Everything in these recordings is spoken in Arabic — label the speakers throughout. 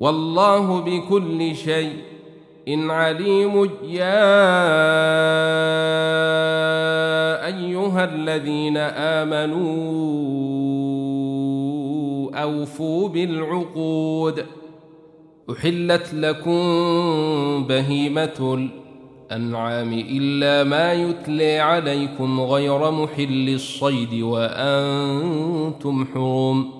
Speaker 1: والله بكل شيء إن عليم يا أيها الذين آمنوا أوفوا بالعقود أحلت لكم بهيمة الأنعام إلا ما يتلي عليكم غير محل الصيد وأنتم حرم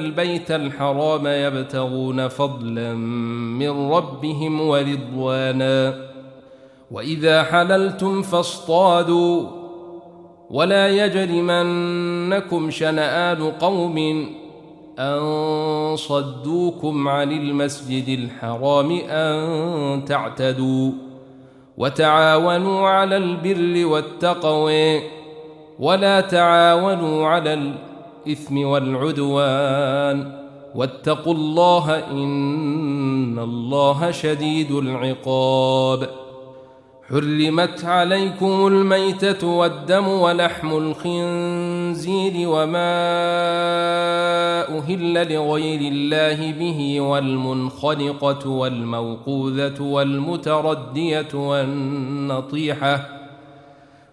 Speaker 1: البيت الحرام يبتغون فضلا من ربهم ورضوانا. وإذا حللتم فاصطادوا. ولا يجرمنكم شنآن قوم أن صدوكم عن المسجد الحرام أن تعتدوا. وتعاونوا على البر والتقوى. ولا تعاونوا على الإثم والعدوان. واتقوا الله إن الله شديد العقاب. حرمت عليكم الميتة والدم ولحم الخنزير وما أهل لغير الله به والمنخنقة والموقوذة والمتردية والنطيحة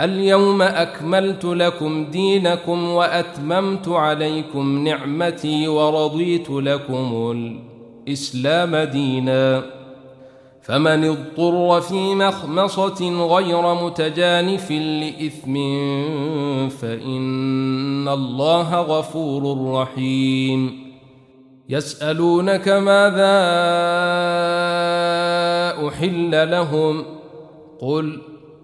Speaker 1: اليوم أكملت لكم دينكم وأتممت عليكم نعمتي ورضيت لكم الإسلام دينا. فمن اضطر في مخمصة غير متجانف لإثم فإن الله غفور رحيم. يسألونك ماذا أحل لهم؟ قل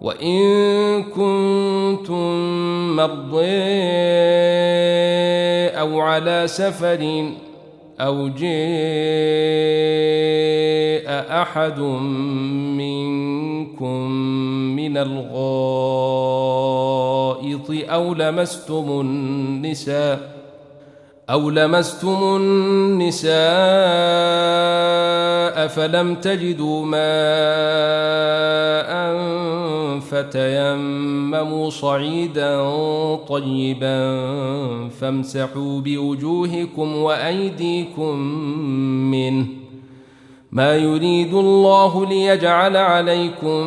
Speaker 1: وإن كنتم مرضي أو على سفر أو جاء أحد منكم من الغائط أو لمستم النساء أو لمستم النساء فلم تجدوا ماء فتيمموا صعيدا طيبا فامسحوا بوجوهكم وأيديكم منه. ما يريد الله ليجعل عليكم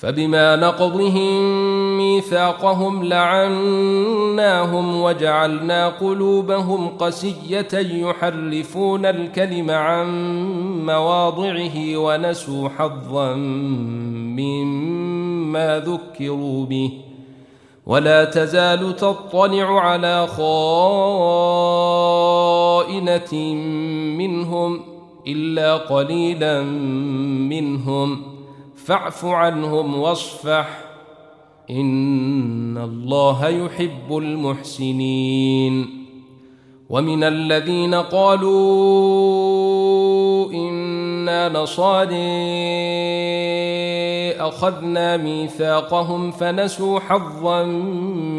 Speaker 1: فبما نقضهم ميثاقهم لعناهم وجعلنا قلوبهم قسية يحرفون الكلم عن مواضعه ونسوا حظا مما ذكروا به. ولا تزال تطلع على خائنة منهم إلا قليلا منهم. فاعف عنهم واصفح. إن الله يحب المحسنين. ومن الذين قالوا إنا نصاري أخذنا ميثاقهم فنسوا حظا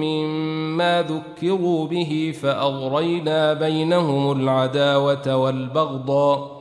Speaker 1: مما ذكروا به فأغرينا بينهم العداوة والبغضاء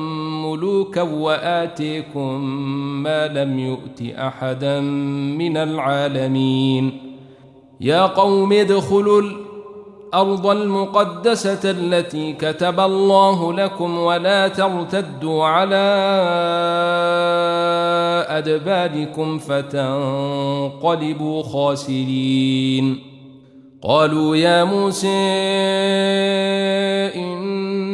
Speaker 1: ملوكا وآتيكم ما لم يؤت أحدا من العالمين. يا قوم ادخلوا الأرض المقدسة التي كتب الله لكم ولا ترتدوا على أدباركم فتنقلبوا خاسرين. قالوا يا موسى إن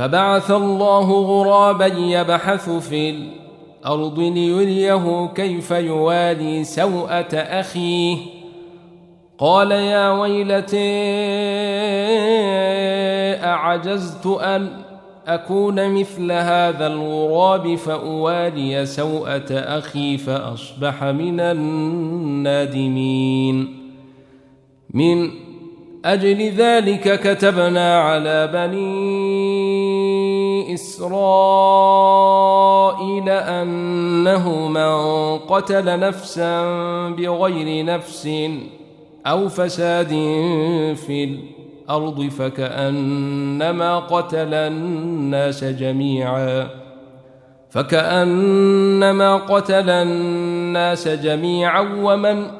Speaker 1: فبعث الله غرابا يبحث في الأرض ليريه كيف يوالي سوءة أخيه. قال يا ويلتي أعجزت أن أكون مثل هذا الغراب فأوالي سوءة أخي فأصبح من النادمين. من أجل ذلك كتبنا على بني إسرائيل أنه من قتل نفسا بغير نفس أو فساد في الأرض فكأنما قتل الناس جميعا فكأنما قتل الناس جميعا ومن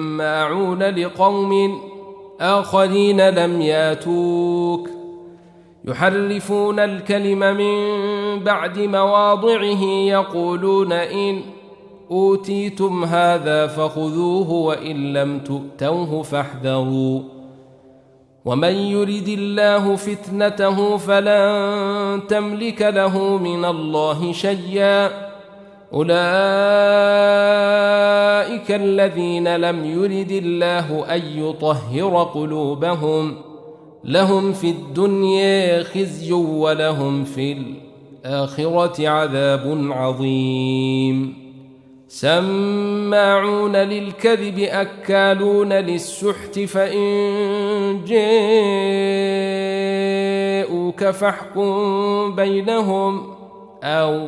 Speaker 1: لقوم آخرين لم ياتوك. يحرفون الكلم من بعد مواضعه يقولون إن أوتيتم هذا فخذوه وإن لم تؤتوه فاحذروا. ومن يرد الله فتنته فلن تملك له من الله شيئا. أولئك الذين لم يرد الله أن يطهر قلوبهم لهم في الدنيا خزي ولهم في الآخرة عذاب عظيم. سماعون للكذب أكالون للسحت فإن جاءوك فاحكم بينهم أو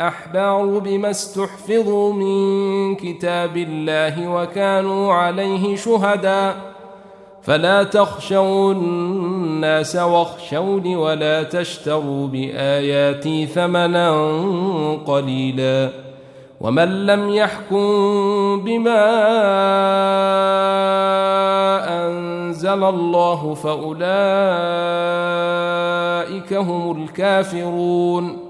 Speaker 1: والاحبار بما استحفظوا من كتاب الله وكانوا عليه شهداء. فلا تخشوا الناس واخشوني ولا تشتروا بآياتي ثمنا قليلا. ومن لم يحكم بما أنزل الله فأولئك هم الكافرون.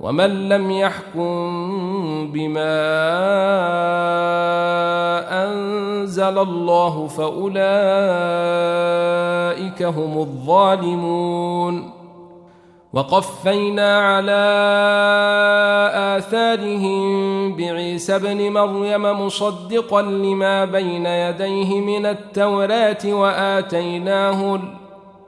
Speaker 1: ومن لم يحكم بما أنزل الله فأولئك هم الظالمون. وقفينا على آثارهم بعيسى ابن مريم مصدقا لما بين يديه من التوراة وآتيناه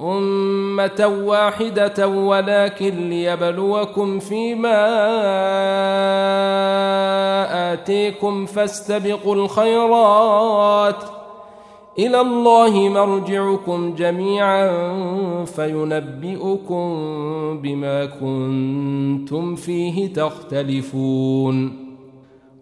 Speaker 1: أمة واحدة ولكن ليبلوكم فيما آتيكم فاستبقوا الخيرات ۖ. إلى الله مرجعكم جميعا فينبئكم بما كنتم فيه تختلفون.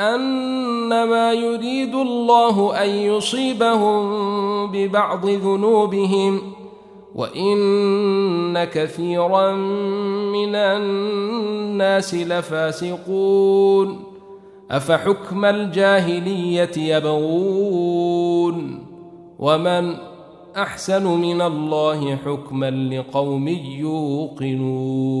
Speaker 1: انما يريد الله أن يصيبهم ببعض ذنوبهم وإن كثيرا من الناس لفاسقون أفحكم الجاهلية يبغون ومن أحسن من الله حكما لقوم يوقنون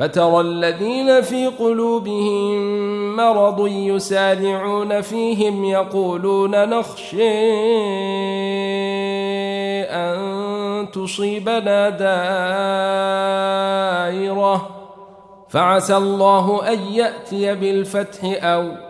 Speaker 1: فترى الذين في قلوبهم مرض يسارعون فيهم يقولون نخشى أن تصيبنا دائرة. فعسى الله أن يأتي بالفتح أو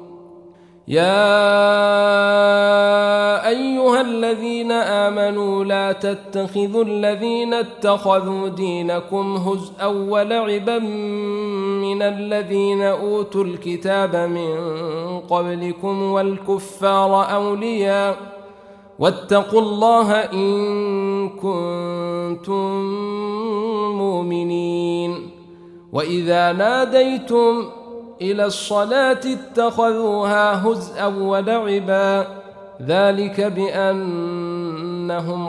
Speaker 1: يا أيها الذين آمنوا لا تتخذوا الذين اتخذوا دينكم هزءا ولعبا من الذين أوتوا الكتاب من قبلكم والكفار أولياء واتقوا الله إن كنتم مؤمنين. وإذا ناديتم إلى الصلاة اتخذوها هزءا ولعبا. ذلك بأنهم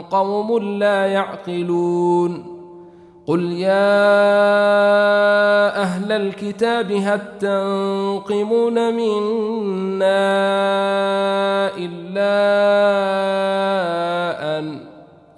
Speaker 1: قوم لا يعقلون. قل يا أهل الكتاب هل تنقمون منا إلا أن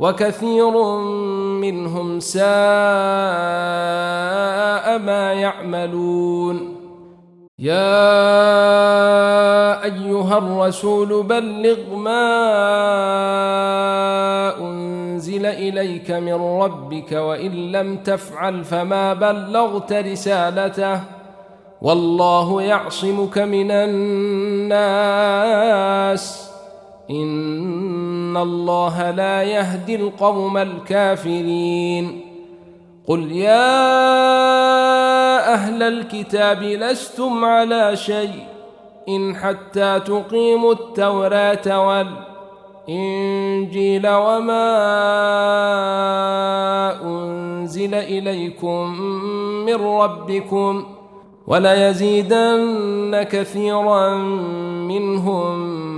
Speaker 1: وكثير منهم ساء ما يعملون. يا أيها الرسول بلغ ما أنزل إليك من ربك وإن لم تفعل فما بلغت رسالته. والله يعصمك من الناس. إن الله لا يهدي القوم الكافرين. قل يا أهل الكتاب لستم على شيء إن حتى تقيموا التوراة والإنجيل وما أنزل إليكم من ربكم وليزيدن كثيرا منهم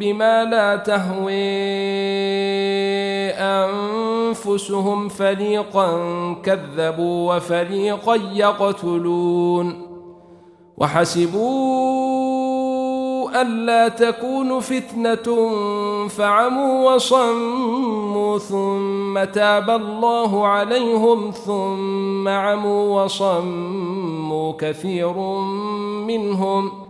Speaker 1: بما لا تهوي أنفسهم فريقا كذبوا وفريقا يقتلون وحسبوا ألا تكون فتنة فعموا وصموا ثم تاب الله عليهم ثم عموا وصموا كثير منهم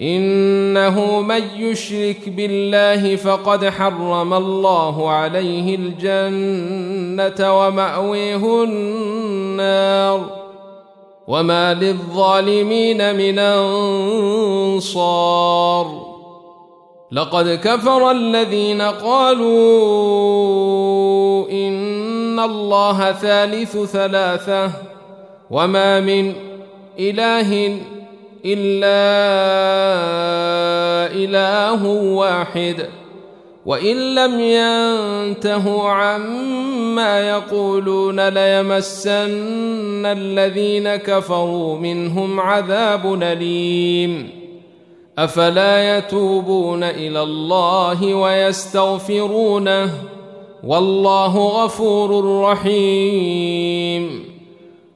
Speaker 1: إنه من يشرك بالله فقد حرم الله عليه الجنة ومأويه النار وما للظالمين من أنصار لقد كفر الذين قالوا إن الله ثالث ثلاثة وما من إله إلا إله واحد وإن لم ينتهوا عما يقولون ليمسن الذين كفروا منهم عذاب أليم. أفلا يتوبون إلى الله ويستغفرونه؟ والله غفور رحيم.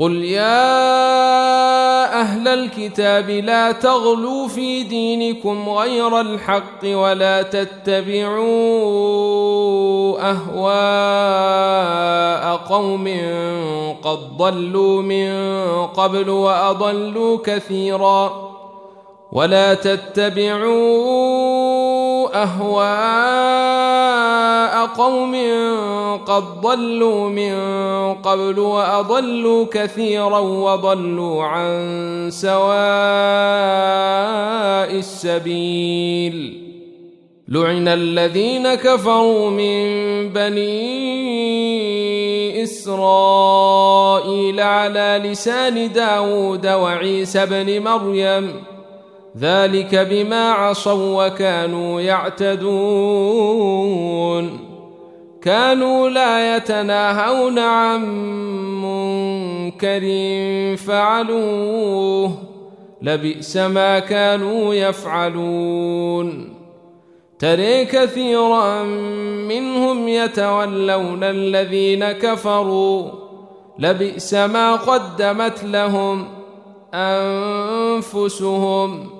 Speaker 1: قل يا أهل الكتاب لا تغلوا في دينكم غير الحق ولا تتبعوا اهواء قوم قد ضلوا من قبل واضلوا كثيرا ولا تتبعوا أهواء قوم قد ضلوا من قبل وأضلوا كثيرا وضلوا عن سواء السبيل. لعن الذين كفروا من بني إسرائيل على لسان داود وعيسى بن مريم ذلك بما عصوا وكانوا يعتدون. كانوا لا يتناهون عن منكر فعلوه. لبئس ما كانوا يفعلون. تري كثيرا منهم يتولون الذين كفروا. لبئس ما قدمت لهم أنفسهم.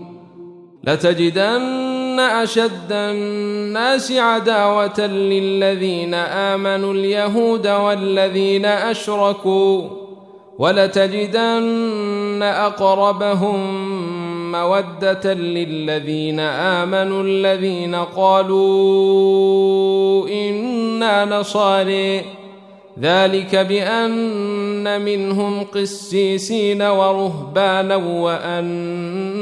Speaker 1: لتجدن أشد الناس عداوة للذين آمنوا اليهود والذين أشركوا ولتجدن أقربهم مودة للذين آمنوا الذين قالوا إنا نصاري. ذلك بأن منهم قسيسين ورهبانا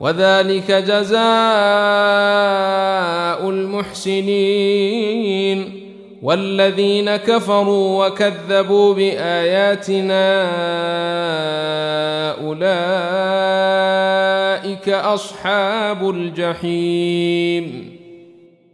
Speaker 1: وذلك جزاء المحسنين والذين كفروا وكذبوا بآياتنا أولئك أصحاب الجحيم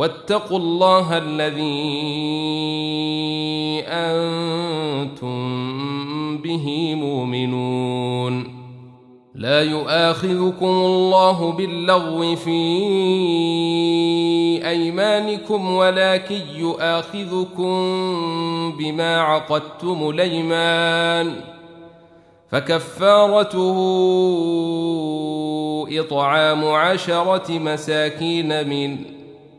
Speaker 1: واتقوا الله الذي أنتم به مؤمنون. لا يؤاخذكم الله باللغو في أيمانكم ولكن يؤاخذكم بما عقدتم الأيمان. فكفارته إطعام عشرة مساكين من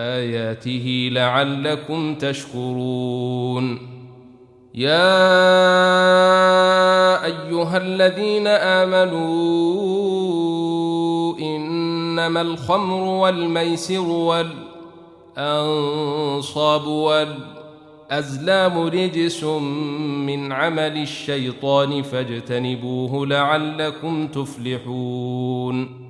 Speaker 1: آياته لعلكم تشكرون. يا أيها الذين آمنوا إنما الخمر والميسر والأنصاب والأزلام رجس من عمل الشيطان فاجتنبوه لعلكم تفلحون.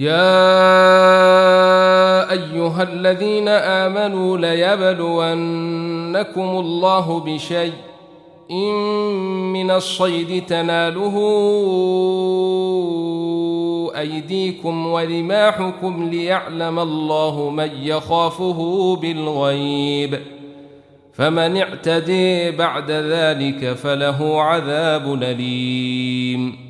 Speaker 1: يا أيها الذين آمنوا ليبلونكم الله بشيء إن من الصيد تناله أيديكم ورماحكم ليعلم الله من يخافه بالغيب فمن اعتدي بعد ذلك فله عذاب أليم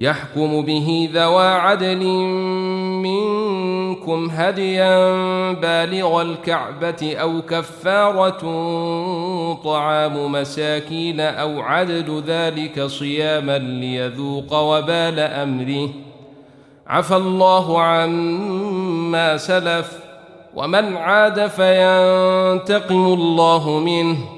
Speaker 1: يحكم به ذوى عدل منكم هديا بالغ الكعبة أو كفارة طعام مساكين أو عدد ذلك صياما ليذوق وبال أمره. عفى الله عما سلف ومن عاد فينتقم الله منه.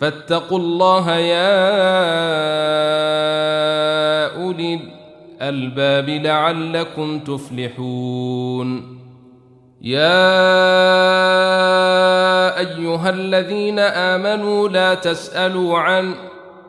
Speaker 1: فاتقوا الله يا أولي الألباب لعلكم تفلحون. يا أيها الذين آمنوا لا تسألوا عن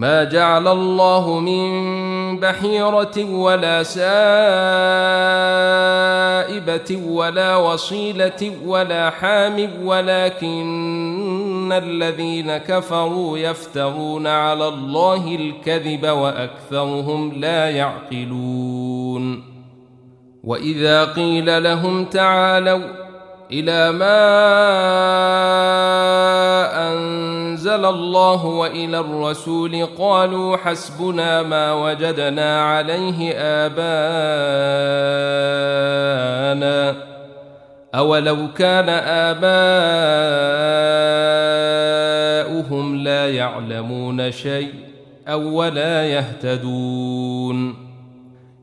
Speaker 1: ما جعل الله من بحيرة ولا سائبة ولا وصيلة ولا حام ولكن الذين كفروا يفترون على الله الكذب وأكثرهم لا يعقلون. وإذا قيل لهم تعالوا إلى ما أنزل الله وإلى الرسول قالوا حسبنا ما وجدنا عليه آباءنا أولو كان آباؤهم لا يعلمون شيء أو ولا يهتدون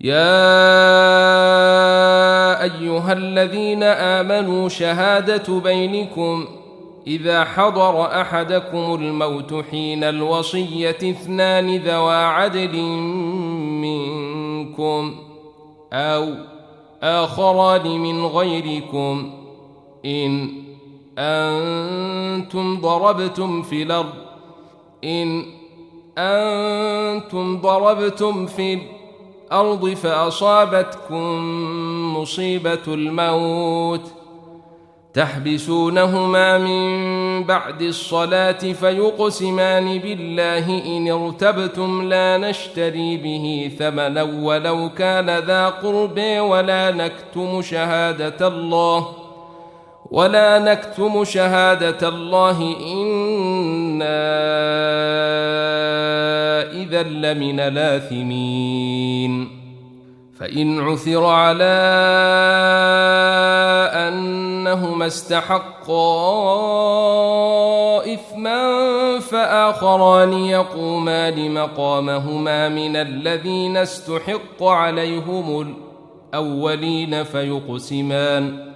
Speaker 1: يا أيها الذين آمنوا شهادة بينكم إذا حضر أحدكم الموت حين الوصية اثنان ذوا عدل منكم أو آخران من غيركم إن أنتم ضربتم في الأرض إن أنتم ضربتم في الأرض فأصابتكم مصيبة الموت ۖ. تحبسونهما من بعد الصلاة فيقسمان بالله إن ارتبتم لا نشتري به ثمنا ولو كان ذا قرب ولا نكتم شهادة الله. ولا نكتم شهادة الله إنا إذا لمن الآثمين. فإن عثر على أنهما استحقا إثما فآخران يقومان مقامهما من الذين استحق عليهم الأولين فيقسمان.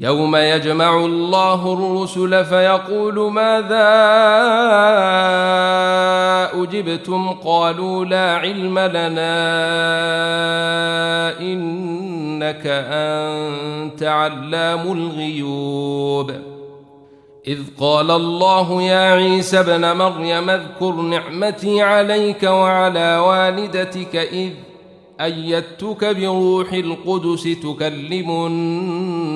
Speaker 1: يوم يجمع الله الرسل فيقول ماذا أجبتم؟ قالوا لا علم لنا إنك أنت علام الغيوب. إذ قال الله يا عيسى ابن مريم اذكر نعمتي عليك وعلى والدتك إذ أيدتك بروح القدس تكلم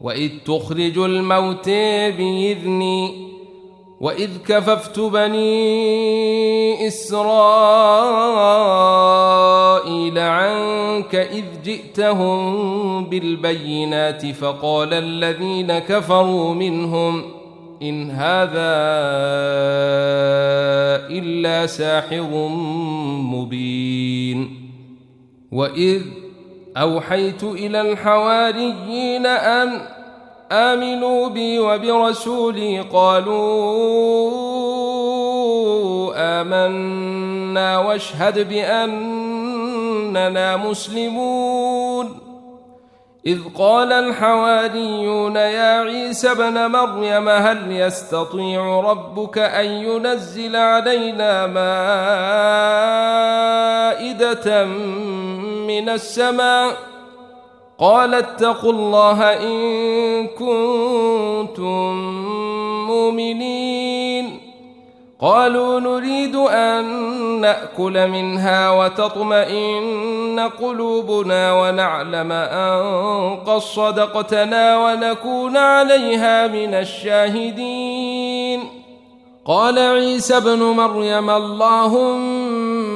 Speaker 1: وإذ تخرج الموت بإذني وإذ كففت بني إسرائيل عنك إذ جئتهم بالبينات فقال الذين كفروا منهم إن هذا إلا ساحر مبين وإذ أوحيت إلى الحواريين أن آمنوا بي وبرسولي قالوا آمنا واشهد بأننا مسلمون. إذ قال الحواريون يا عيسى ابن مريم هل يستطيع ربك أن ينزل علينا مائدة من السماء قال اتقوا الله إن كنتم مؤمنين. قالوا نريد أن نأكل منها وتطمئن قلوبنا ونعلم أن قد صدقتنا ونكون عليها من الشاهدين. قال عيسى ابن مريم اللهم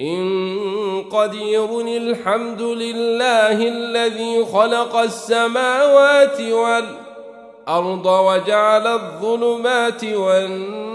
Speaker 1: إن قدير الحمد لله الذي خلق السماوات والأرض وجعل الظلمات والنور